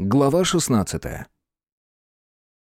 Глава 16.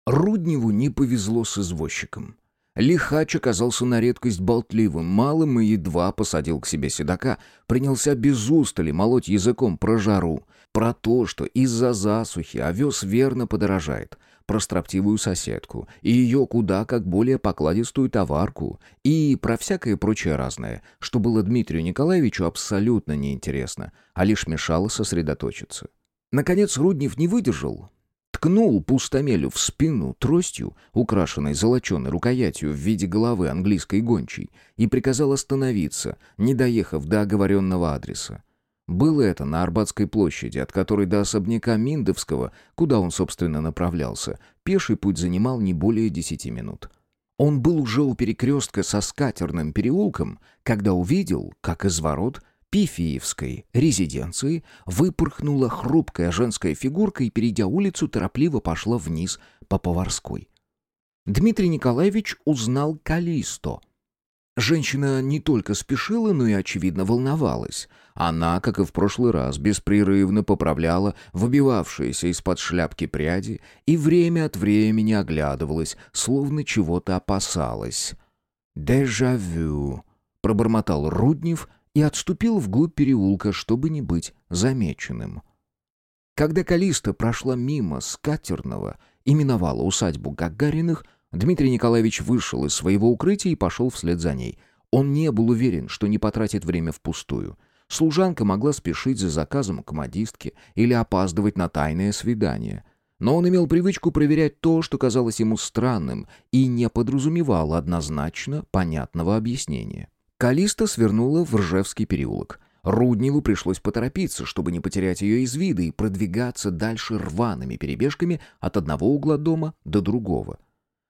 Рудневу не повезло с извозчиком. Лихач оказался на редкость болтливым, малым и едва посадил к себе седока, принялся без устали молоть языком про жару, про то, что из-за засухи овес верно подорожает, про строптивую соседку и ее куда как более покладистую товарку, и про всякое прочее разное, что было Дмитрию Николаевичу абсолютно неинтересно, а лишь мешало сосредоточиться. Наконец Руднев не выдержал. Ткнул пустомелю в спину тростью, украшенной золоченой рукоятью в виде головы английской гончей, и приказал остановиться, не доехав до оговоренного адреса. Было это на Арбатской площади, от которой до особняка Миндовского, куда он, собственно, направлялся, пеший путь занимал не более десяти минут. Он был уже у перекрестка со скатерным переулком, когда увидел, как из ворот Пифиевской резиденции выпорхнула хрупкая женская фигурка и, перейдя улицу, торопливо пошла вниз по Поварской. Дмитрий Николаевич узнал Калисто. Женщина не только спешила, но и, очевидно, волновалась. Она, как и в прошлый раз, беспрерывно поправляла выбивавшиеся из-под шляпки пряди и время от времени оглядывалась, словно чего-то опасалась. «Дежавю», — пробормотал Руднев, и отступил вглубь переулка, чтобы не быть замеченным. Когда Калиста прошла мимо Скатерного и миновала усадьбу Гагариных, Дмитрий Николаевич вышел из своего укрытия и пошел вслед за ней. Он не был уверен, что не потратит время впустую. Служанка могла спешить за заказом к модистке или опаздывать на тайное свидание. Но он имел привычку проверять то, что казалось ему странным, и не подразумевал однозначно понятного объяснения. Калиста свернула в Ржевский переулок. Рудневу пришлось поторопиться, чтобы не потерять ее из вида и продвигаться дальше рваными перебежками от одного угла дома до другого.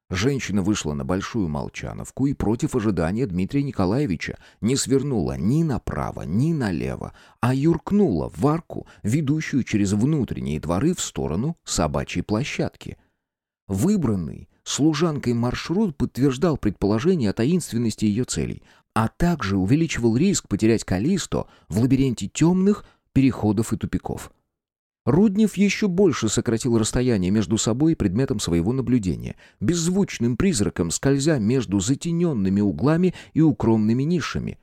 Женщина вышла на Большую Молчановку и против ожидания Дмитрия Николаевича не свернула ни направо, ни налево, а юркнула в арку, ведущую через внутренние дворы в сторону собачьей площадки. Выбранный служанкой маршрут подтверждал предположение о таинственности ее целей а также увеличивал риск потерять Калисто в лабиринте темных переходов и тупиков. Руднев еще больше сократил расстояние между собой и предметом своего наблюдения, беззвучным призраком скользя между затененными углами и укромными нишами.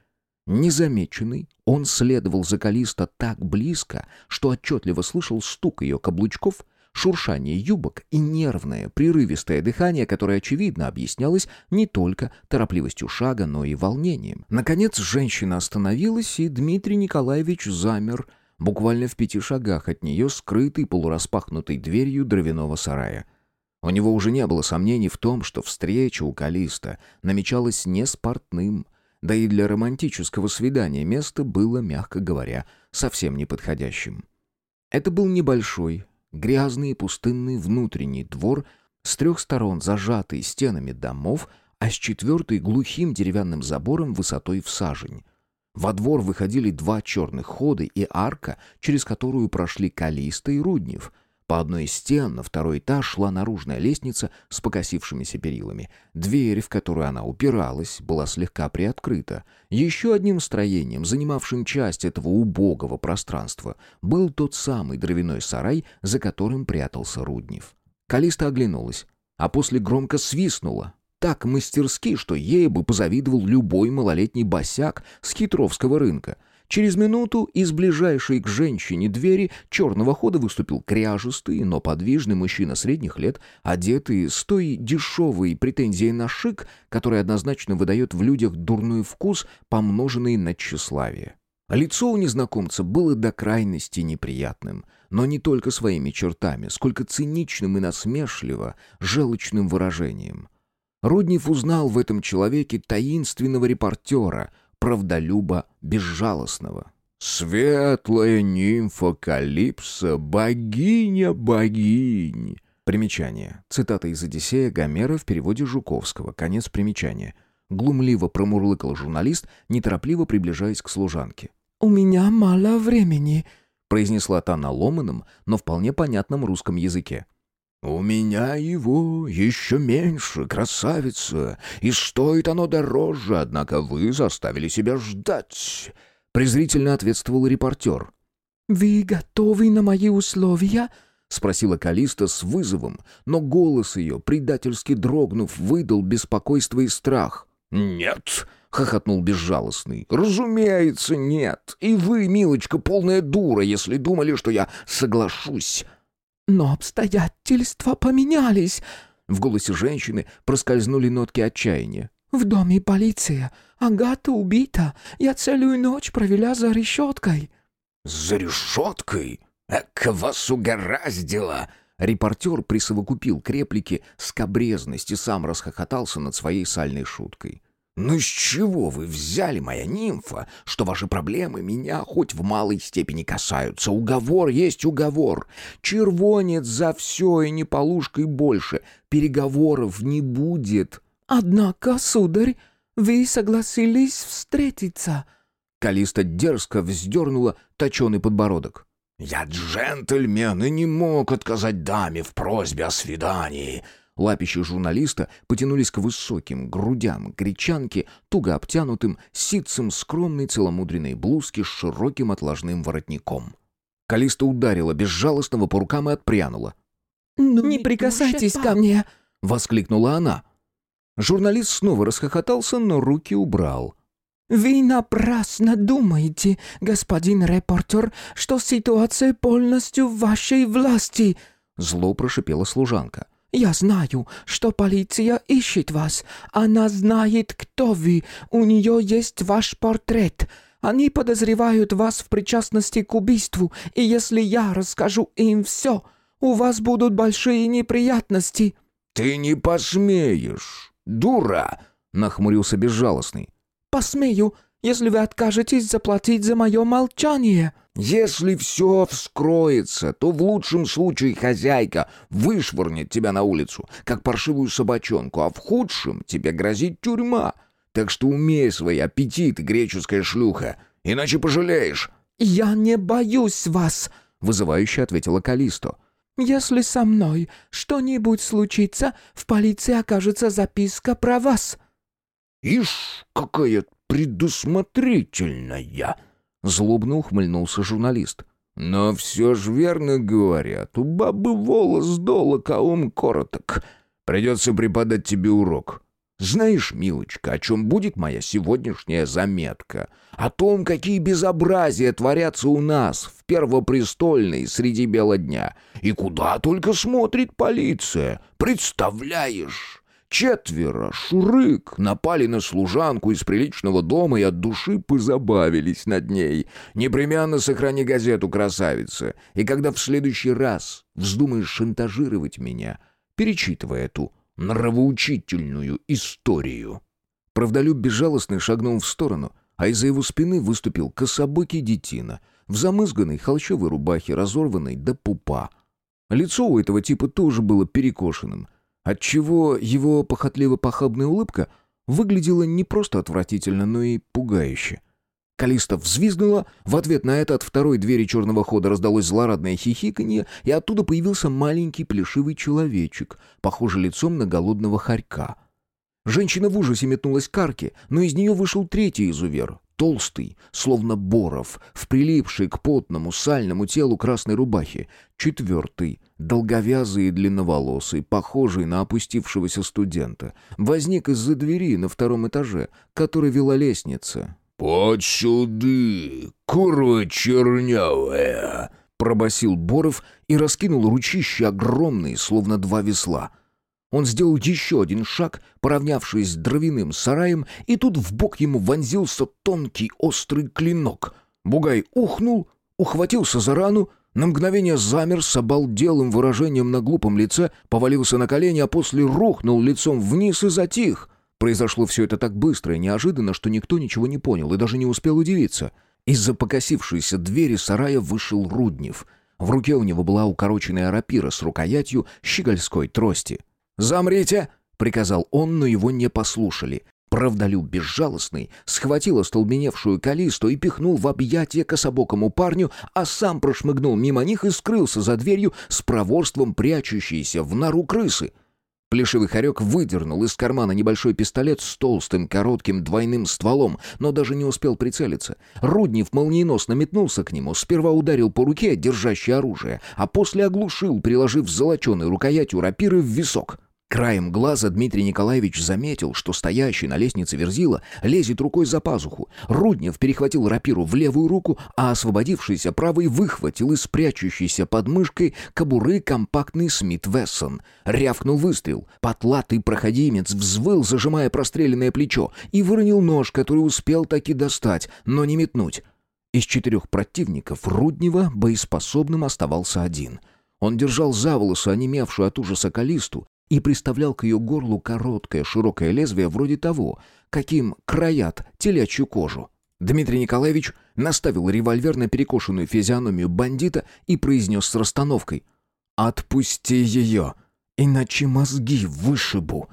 Незамеченный, он следовал за Калисто так близко, что отчетливо слышал стук ее каблучков шуршание юбок и нервное, прерывистое дыхание, которое, очевидно, объяснялось не только торопливостью шага, но и волнением. Наконец женщина остановилась, и Дмитрий Николаевич замер, буквально в пяти шагах от нее, скрытый полураспахнутой дверью дровяного сарая. У него уже не было сомнений в том, что встреча у Калиста намечалась не с да и для романтического свидания место было, мягко говоря, совсем неподходящим. Это был небольшой, Грязный и пустынный внутренний двор, с трех сторон зажатый стенами домов, а с четвертой глухим деревянным забором высотой в сажень. Во двор выходили два черных хода и арка, через которую прошли Калиста и Руднев — по одной из стен на второй этаж шла наружная лестница с покосившимися перилами. Дверь, в которую она упиралась, была слегка приоткрыта. Еще одним строением, занимавшим часть этого убогого пространства, был тот самый дровяной сарай, за которым прятался Руднев. Калиста оглянулась, а после громко свистнула. Так мастерски, что ей бы позавидовал любой малолетний босяк с хитровского рынка — Через минуту из ближайшей к женщине двери черного хода выступил кряжистый, но подвижный мужчина средних лет, одетый с той дешевой претензией на шик, которая однозначно выдает в людях дурной вкус, помноженный на тщеславие. Лицо у незнакомца было до крайности неприятным, но не только своими чертами, сколько циничным и насмешливо, желчным выражением. Руднев узнал в этом человеке таинственного репортера — правдолюба безжалостного. «Светлая нимфа Калипсо, богиня богинь!» Примечание. Цитата из «Одиссея» Гомера в переводе Жуковского. Конец примечания. Глумливо промурлыкал журналист, неторопливо приближаясь к служанке. «У меня мало времени», — произнесла та на ломаном, но вполне понятном русском языке. «У меня его еще меньше, красавица, и стоит оно дороже, однако вы заставили себя ждать», — презрительно ответствовал репортер. «Вы готовы на мои условия?» — спросила Калиста с вызовом, но голос ее, предательски дрогнув, выдал беспокойство и страх. «Нет!» — хохотнул безжалостный. «Разумеется, нет. И вы, милочка, полная дура, если думали, что я соглашусь». «Но обстоятельства поменялись!» В голосе женщины проскользнули нотки отчаяния. «В доме полиция. Агата убита. Я целую ночь провела за решеткой». «За решеткой? Эка вас угораздило!» Репортер присовокупил к реплике скобрезность и сам расхохотался над своей сальной шуткой. «Ну с чего вы взяли, моя нимфа, что ваши проблемы меня хоть в малой степени касаются? Уговор есть уговор. Червонец за все и не полушкой больше. Переговоров не будет». «Однако, сударь, вы согласились встретиться». Калиста дерзко вздернула точеный подбородок. «Я джентльмен и не мог отказать даме в просьбе о свидании». Лапищи журналиста потянулись к высоким грудям гречанки, туго обтянутым, ситцем скромной целомудренной блузки с широким отложным воротником. Калиста ударила безжалостного по рукам и отпрянула. «Ну, не прикасайтесь ко мне!» — воскликнула она. Журналист снова расхохотался, но руки убрал. «Вы напрасно думаете, господин репортер, что ситуация полностью в вашей власти!» Зло прошипела служанка. «Я знаю, что полиция ищет вас. Она знает, кто вы. У нее есть ваш портрет. Они подозревают вас в причастности к убийству, и если я расскажу им все, у вас будут большие неприятности». «Ты не посмеешь, дура!» — нахмурился безжалостный. «Посмею, если вы откажетесь заплатить за мое молчание». Если все вскроется, то в лучшем случае хозяйка вышвырнет тебя на улицу, как паршивую собачонку, а в худшем тебе грозит тюрьма. Так что умей свои аппетиты, греческая шлюха, иначе пожалеешь». «Я не боюсь вас», — вызывающе ответила Калисто. «Если со мной что-нибудь случится, в полиции окажется записка про вас». «Ишь, какая предусмотрительная!» Злобно ухмыльнулся журналист. «Но все ж верно говорят, у бабы волос долог, а ум короток. Придется преподать тебе урок. Знаешь, милочка, о чем будет моя сегодняшняя заметка? О том, какие безобразия творятся у нас в Первопрестольной среди бела дня. И куда только смотрит полиция. Представляешь?» Четверо, шурык, напали на служанку из приличного дома и от души позабавились над ней. Непременно сохрани газету, красавица, и когда в следующий раз вздумаешь шантажировать меня, перечитывай эту нравоучительную историю». Правдолюб безжалостный шагнул в сторону, а из-за его спины выступил кособокий детина в замызганной холщовой рубахе, разорванной до пупа. Лицо у этого типа тоже было перекошенным, отчего его похотливо-похабная улыбка выглядела не просто отвратительно, но и пугающе. Калиста взвизгнула, в ответ на это от второй двери черного хода раздалось злорадное хихиканье, и оттуда появился маленький плешивый человечек, похожий лицом на голодного хорька. Женщина в ужасе метнулась к арке, но из нее вышел третий изувер, толстый, словно боров, в прилипшей к потному сальному телу красной рубахе. Четвертый, долговязый и длинноволосый, похожий на опустившегося студента, возник из-за двери на втором этаже, к которой вела лестница. «Под сюды, курва чернявая!» — пробасил Боров и раскинул ручища огромные, словно два весла — он сделал еще один шаг, поравнявшись с дровяным сараем, и тут в бок ему вонзился тонкий острый клинок. Бугай ухнул, ухватился за рану, на мгновение замер с обалделым выражением на глупом лице, повалился на колени, а после рухнул лицом вниз и затих. Произошло все это так быстро и неожиданно, что никто ничего не понял и даже не успел удивиться. Из-за покосившейся двери сарая вышел Руднев. В руке у него была укороченная рапира с рукоятью щегольской трости. «Замрите!» — приказал он, но его не послушали. Правдолюб безжалостный схватил остолбеневшую Калисту и пихнул в объятия кособокому парню, а сам прошмыгнул мимо них и скрылся за дверью с проворством прячущейся в нору крысы. Плешивый хорек выдернул из кармана небольшой пистолет с толстым коротким двойным стволом, но даже не успел прицелиться. Руднев молниеносно метнулся к нему, сперва ударил по руке, держащей оружие, а после оглушил, приложив золоченой рукоятью рапиры в висок. Краем глаза Дмитрий Николаевич заметил, что стоящий на лестнице Верзила лезет рукой за пазуху. Руднев перехватил рапиру в левую руку, а освободившийся правый выхватил из прячущейся под мышкой кобуры компактный Смит Вессон. Рявкнул выстрел. Потлатый проходимец взвыл, зажимая простреленное плечо, и выронил нож, который успел таки достать, но не метнуть. Из четырех противников Руднева боеспособным оставался один — он держал за волосы онемевшую от ужаса Калисту и приставлял к ее горлу короткое широкое лезвие вроде того, каким краят телячью кожу. Дмитрий Николаевич наставил револьвер на перекошенную физиономию бандита и произнес с расстановкой «Отпусти ее, иначе мозги вышибу».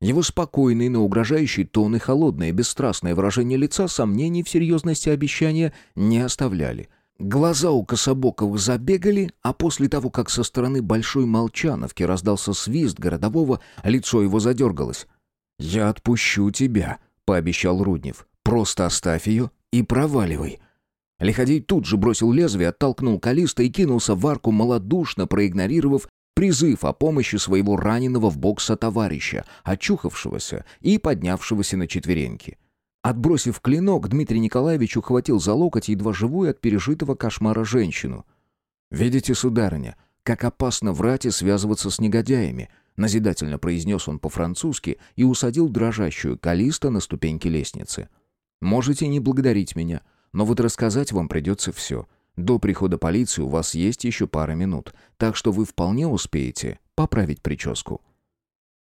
Его спокойный, но угрожающий тон и холодное, бесстрастное выражение лица сомнений в серьезности обещания не оставляли. Глаза у Кособоковых забегали, а после того, как со стороны Большой Молчановки раздался свист городового, лицо его задергалось. «Я отпущу тебя», — пообещал Руднев. «Просто оставь ее и проваливай». Лиходей тут же бросил лезвие, оттолкнул Калиста и кинулся в арку, малодушно проигнорировав призыв о помощи своего раненого в бок товарища, очухавшегося и поднявшегося на четвереньки. Отбросив клинок, Дмитрий Николаевич ухватил за локоть едва живую от пережитого кошмара женщину. «Видите, сударыня, как опасно врать и связываться с негодяями», назидательно произнес он по-французски и усадил дрожащую Калиста на ступеньки лестницы. «Можете не благодарить меня, но вот рассказать вам придется все. До прихода полиции у вас есть еще пара минут, так что вы вполне успеете поправить прическу».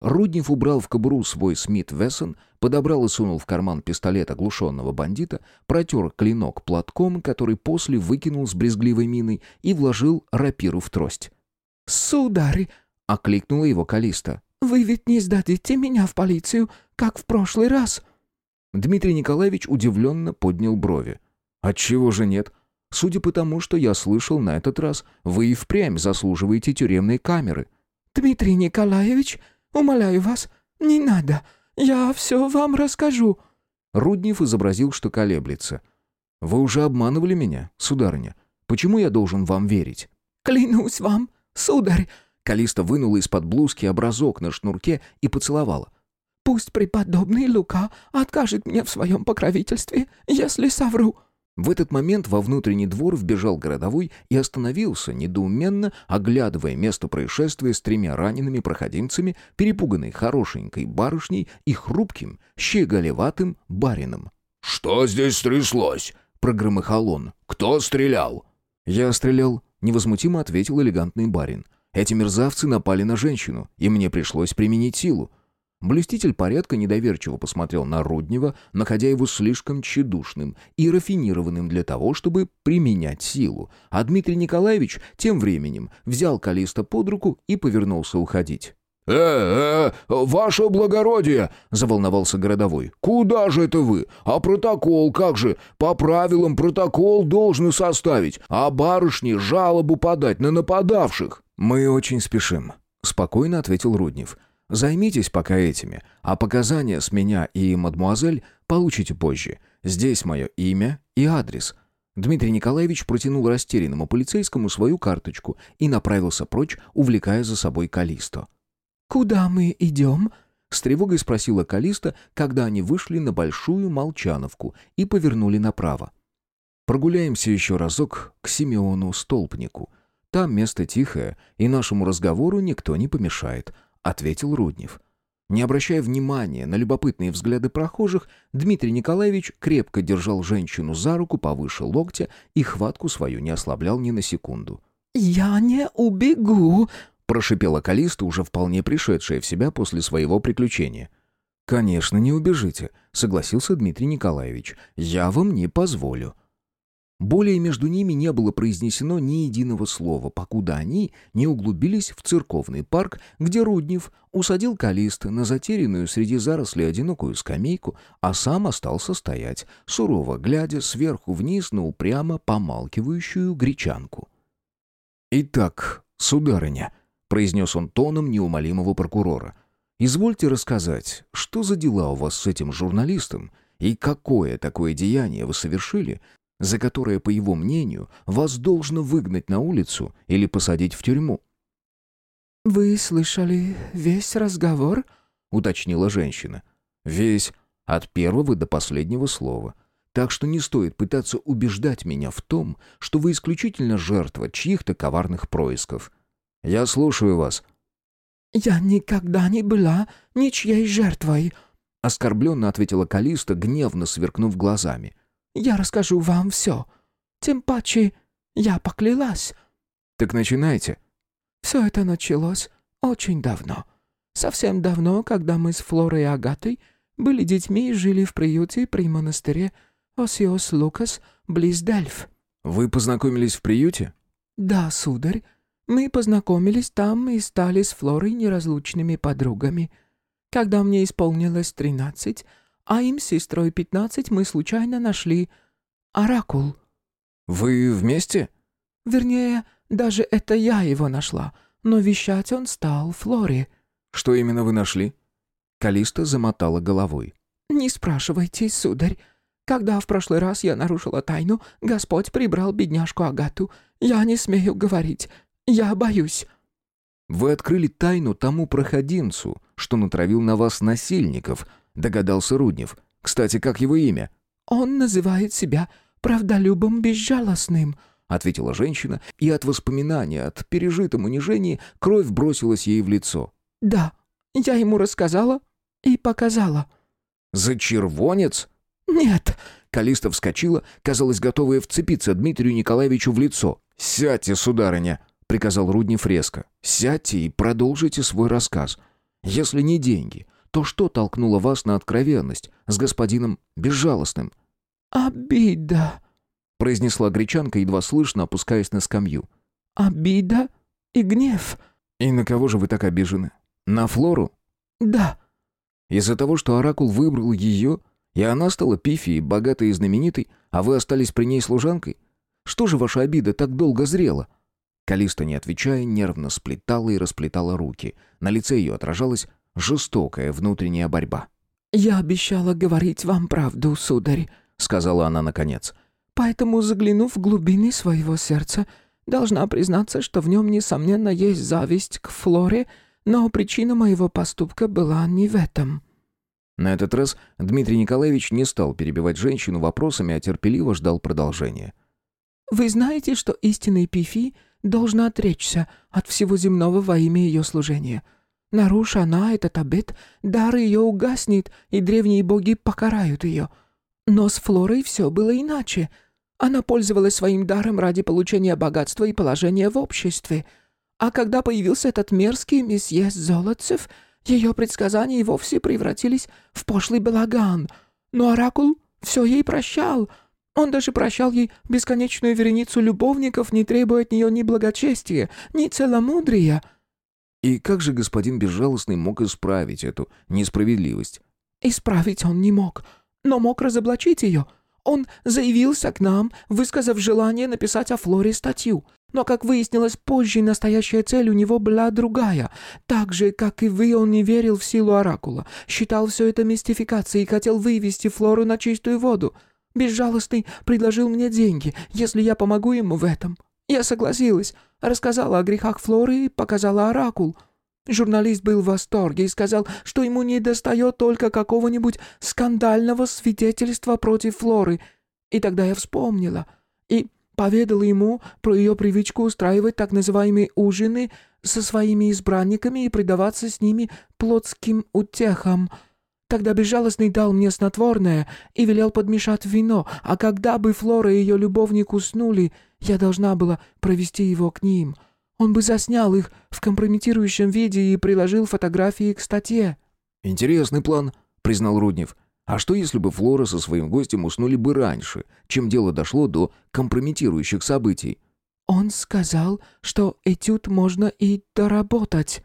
Руднев убрал в кобуру свой Смит Вессон, подобрал и сунул в карман пистолет оглушенного бандита, протер клинок платком, который после выкинул с брезгливой миной и вложил рапиру в трость. «Сударь!» — окликнула его Калиста. «Вы ведь не сдадите меня в полицию, как в прошлый раз?» Дмитрий Николаевич удивленно поднял брови. «Отчего же нет? Судя по тому, что я слышал на этот раз, вы и впрямь заслуживаете тюремной камеры». «Дмитрий Николаевич!» Умоляю вас, не надо. Я все вам расскажу». Руднев изобразил, что колеблется. «Вы уже обманывали меня, сударыня. Почему я должен вам верить?» «Клянусь вам, сударь!» Калиста вынула из-под блузки образок на шнурке и поцеловала. «Пусть преподобный Лука откажет мне в своем покровительстве, если совру». В этот момент во внутренний двор вбежал городовой и остановился, недоуменно оглядывая место происшествия с тремя ранеными проходимцами, перепуганной хорошенькой барышней и хрупким, щеголеватым барином. «Что здесь стряслось?» — прогромыхал он. «Кто стрелял?» «Я стрелял», — невозмутимо ответил элегантный барин. «Эти мерзавцы напали на женщину, и мне пришлось применить силу. Блюститель порядка недоверчиво посмотрел на Руднева, находя его слишком тщедушным и рафинированным для того, чтобы применять силу, а Дмитрий Николаевич тем временем взял Калиста под руку и повернулся уходить. «Э-э, ваше благородие!» — заволновался городовой. «Куда же это вы? А протокол как же? По правилам протокол должны составить, а барышне жалобу подать на нападавших». «Мы очень спешим», — спокойно ответил Руднев. Займитесь пока этими, а показания с меня и мадмуазель получите позже. Здесь мое имя и адрес». Дмитрий Николаевич протянул растерянному полицейскому свою карточку и направился прочь, увлекая за собой Калисто. «Куда мы идем?» — с тревогой спросила Калиста, когда они вышли на Большую Молчановку и повернули направо. «Прогуляемся еще разок к Симеону Столпнику. Там место тихое, и нашему разговору никто не помешает», ответил Руднев. Не обращая внимания на любопытные взгляды прохожих, Дмитрий Николаевич крепко держал женщину за руку повыше локтя и хватку свою не ослаблял ни на секунду. «Я не убегу», — прошипела Калиста, уже вполне пришедшая в себя после своего приключения. «Конечно, не убежите», — согласился Дмитрий Николаевич. «Я вам не позволю». Более между ними не было произнесено ни единого слова, покуда они не углубились в церковный парк, где Руднев усадил Калиста на затерянную среди зарослей одинокую скамейку, а сам остался стоять, сурово глядя сверху вниз на упрямо помалкивающую гречанку. «Итак, сударыня», — произнес он тоном неумолимого прокурора, Извольте рассказать, что за дела у вас с этим журналистом и какое такое деяние вы совершили, за которое, по его мнению, вас должно выгнать на улицу или посадить в тюрьму?» «Вы слышали весь разговор?» — уточнила женщина. «Весь, от первого до последнего слова. Так что не стоит пытаться убеждать меня в том, что вы исключительно жертва чьих-то коварных происков. Я слушаю вас». «Я никогда не была ничьей жертвой», — оскорбленно ответила Калиста, гневно сверкнув глазами. «Я расскажу вам все. Тем паче я поклялась». «Так начинайте». «Все это началось очень давно. Совсем давно, когда мы с Флорой и Агатой были детьми и жили в приюте при монастыре Осиос Лукас близ Дельф». «Вы познакомились в приюте?» «Да, сударь. Мы познакомились там и стали с Флорой неразлучными подругами. Когда мне исполнилось тринадцать, а им с сестрой пятнадцать, мы случайно нашли оракул». «Вы вместе?» «Вернее, даже это я его нашла, но вещать он стал Флоре». «Что именно вы нашли?» Калиста замотала головой. «Не спрашивайте, сударь. Когда в прошлый раз я нарушила тайну, Господь прибрал бедняжку Агату. Я не смею говорить. «Я боюсь». «Вы открыли тайну тому проходимцу, что натравил на вас насильников», — догадался Руднев. «Кстати, как его имя?» «Он называет себя правдолюбом безжалостным», — ответила женщина, и от воспоминания, от пережитом унижении кровь бросилась ей в лицо. «Да, я ему рассказала и показала». «За червонец?» «Нет». Калиста вскочила, казалось, готовая вцепиться Дмитрию Николаевичу в лицо. «Сядьте, сударыня!» — приказал Руднев резко. «Сядьте и продолжите свой рассказ. Если не деньги, то что толкнуло вас на откровенность с господином Безжалостным?» «Обида», — произнесла гречанка, едва слышно, опускаясь на скамью. «Обида и гнев». «И на кого же вы так обижены? На Флору?» «Да». «Из-за того, что Оракул выбрал ее, и она стала пифией, богатой и знаменитой, а вы остались при ней служанкой? Что же ваша обида так долго зрела?» Калиста, не отвечая, нервно сплетала и расплетала руки. На лице ее отражалась жестокая внутренняя борьба. «Я обещала говорить вам правду, сударь», — сказала она наконец. «Поэтому, заглянув в глубины своего сердца, должна признаться, что в нем, несомненно, есть зависть к Флоре, но причина моего поступка была не в этом». На этот раз Дмитрий Николаевич не стал перебивать женщину вопросами, а терпеливо ждал продолжения. «Вы знаете, что истинный Пифи должна отречься от всего земного во имя ее служения. Наруша она этот обет, дар ее угаснет, и древние боги покарают ее. Но с Флорой все было иначе. Она пользовалась своим даром ради получения богатства и положения в обществе. А когда появился этот мерзкий месье Золотцев, ее предсказания и вовсе превратились в пошлый балаган. Но Оракул все ей прощал — он даже прощал ей бесконечную вереницу любовников, не требуя от нее ни благочестия, ни целомудрия». И как же господин Безжалостный мог исправить эту несправедливость? «Исправить он не мог, но мог разоблачить ее. Он заявился к нам, высказав желание написать о Флоре статью. Но, как выяснилось позже, настоящая цель у него была другая. Так же, как и вы, он не верил в силу Оракула, считал все это мистификацией и хотел вывести Флору на чистую воду. Безжалостный предложил мне деньги, если я помогу ему в этом. Я согласилась, рассказала о грехах Флоры и показала оракул. Журналист был в восторге и сказал, что ему не достает только какого-нибудь скандального свидетельства против Флоры. И тогда я вспомнила и поведала ему про ее привычку устраивать так называемые ужины со своими избранниками и предаваться с ними плотским утехам — Тогда безжалостный дал мне снотворное и велел подмешать вино, а когда бы Флора и ее любовник уснули, я должна была провести его к ним. Он бы заснял их в компрометирующем виде и приложил фотографии к статье». «Интересный план», — признал Руднев. «А что, если бы Флора со своим гостем уснули бы раньше, чем дело дошло до компрометирующих событий?» «Он сказал, что этюд можно и доработать».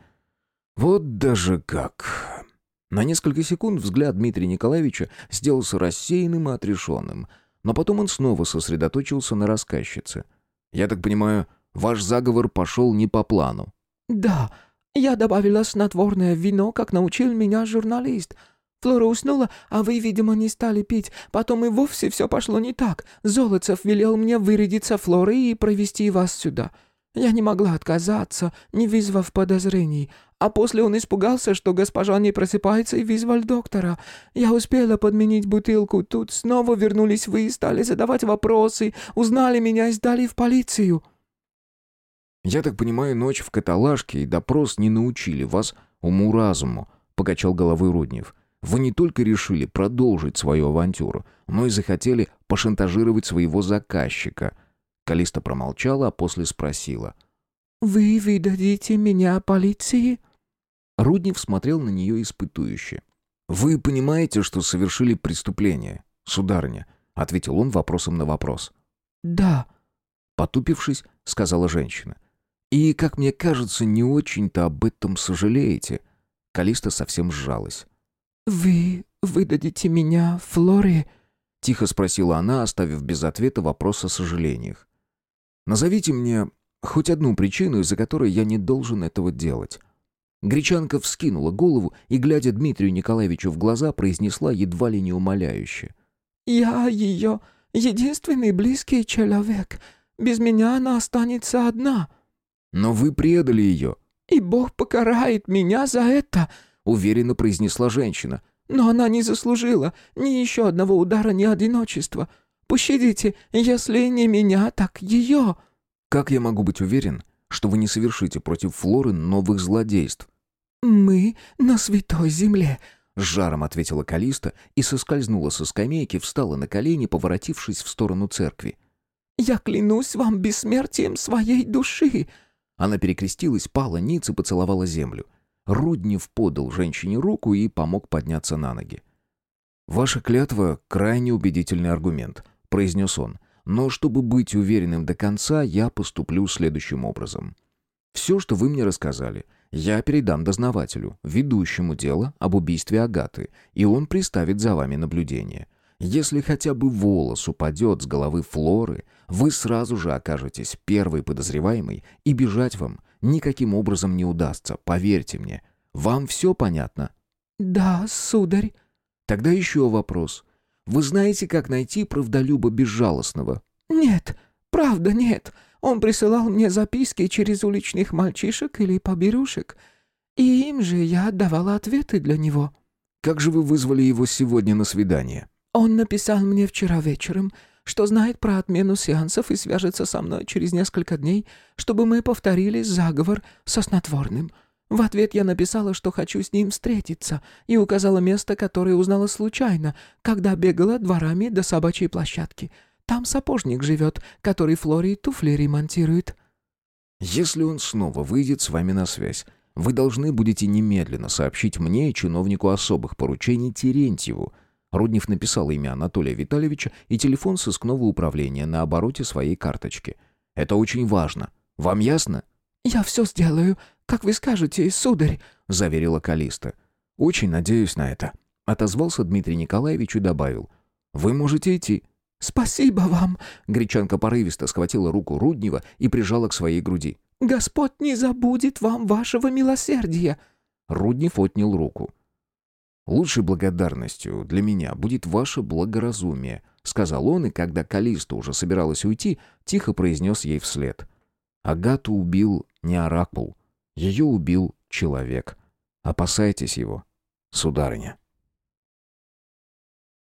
«Вот даже как!» На несколько секунд взгляд Дмитрия Николаевича сделался рассеянным и отрешенным, но потом он снова сосредоточился на рассказчице. «Я так понимаю, ваш заговор пошел не по плану?» «Да, Я добавила снотворное вино, как научил меня журналист. Флора уснула, а вы, видимо, не стали пить. Потом и вовсе все пошло не так. Золотцев велел мне вырядиться Флорой и провести вас сюда. Я не могла отказаться, не вызвав подозрений. А после он испугался, что госпожа не просыпается и вызвал доктора. Я успела подменить бутылку. Тут снова вернулись вы и стали задавать вопросы, узнали меня и сдали в полицию». «Я так понимаю, ночь в каталажке и допрос не научили вас уму-разуму», — покачал головой Руднев. «Вы не только решили продолжить свою авантюру, но и захотели пошантажировать своего заказчика». Калиста промолчала, а после спросила. «Вы выдадите меня полиции?» Руднев смотрел на нее испытующе. «Вы понимаете, что совершили преступление, сударыня?» — ответил он вопросом на вопрос. «Да», — потупившись, сказала женщина. «И, как мне кажется, не очень-то об этом сожалеете». Калиста совсем сжалась. «Вы выдадите меня Флоре?» — тихо спросила она, оставив без ответа вопрос о сожалениях. «Назовите мне хоть одну причину, из-за которой я не должен этого делать». Гречанка вскинула голову и, глядя Дмитрию Николаевичу в глаза, произнесла едва ли не умоляюще. «Я ее единственный близкий человек. Без меня она останется одна». «Но вы предали ее». «И Бог покарает меня за это», — уверенно произнесла женщина. «Но она не заслужила ни еще одного удара, ни одиночества. Пощадите, если не меня, так ее». «Как я могу быть уверен, что вы не совершите против Флоры новых злодейств?» «Мы на святой земле», — с жаром ответила Калиста и соскользнула со скамейки, встала на колени, поворотившись в сторону церкви. «Я клянусь вам бессмертием своей души!» Она перекрестилась, пала ниц и поцеловала землю. Руднев подал женщине руку и помог подняться на ноги. «Ваша клятва — крайне убедительный аргумент», — произнес он. «Но чтобы быть уверенным до конца, я поступлю следующим образом. Все, что вы мне рассказали, я передам дознавателю, ведущему дело об убийстве Агаты, и он приставит за вами наблюдение. Если хотя бы волос упадет с головы Флоры, вы сразу же окажетесь первой подозреваемой, и бежать вам никаким образом не удастся, поверьте мне. Вам все понятно?» «Да, сударь». «Тогда еще вопрос. Вы знаете, как найти правдолюба безжалостного?» «Нет, правда нет. Он присылал мне записки через уличных мальчишек или поберушек, и им же я отдавала ответы для него». «Как же вы вызвали его сегодня на свидание?» «Он написал мне вчера вечером, что знает про отмену сеансов и свяжется со мной через несколько дней, чтобы мы повторили заговор со снотворным». В ответ я написала, что хочу с ним встретиться, и указала место, которое узнала случайно, когда бегала дворами до собачьей площадки — там сапожник живет, который Флори туфли ремонтирует». «Если он снова выйдет с вами на связь, вы должны будете немедленно сообщить мне и чиновнику особых поручений Терентьеву». Руднев написал имя Анатолия Витальевича и телефон сыскного управления на обороте своей карточки. «Это очень важно. Вам ясно?» «Я все сделаю, как вы скажете, сударь», — заверила Калиста. «Очень надеюсь на это», — отозвался Дмитрий Николаевич и добавил. «Вы можете идти. «Спасибо вам!» Гречанка порывисто схватила руку Руднева и прижала к своей груди. «Господь не забудет вам вашего милосердия!» Руднев отнял руку. «Лучшей благодарностью для меня будет ваше благоразумие», сказал он, и когда Калиста уже собиралась уйти, тихо произнес ей вслед. «Агату убил не оракул, ее убил человек. Опасайтесь его, сударыня».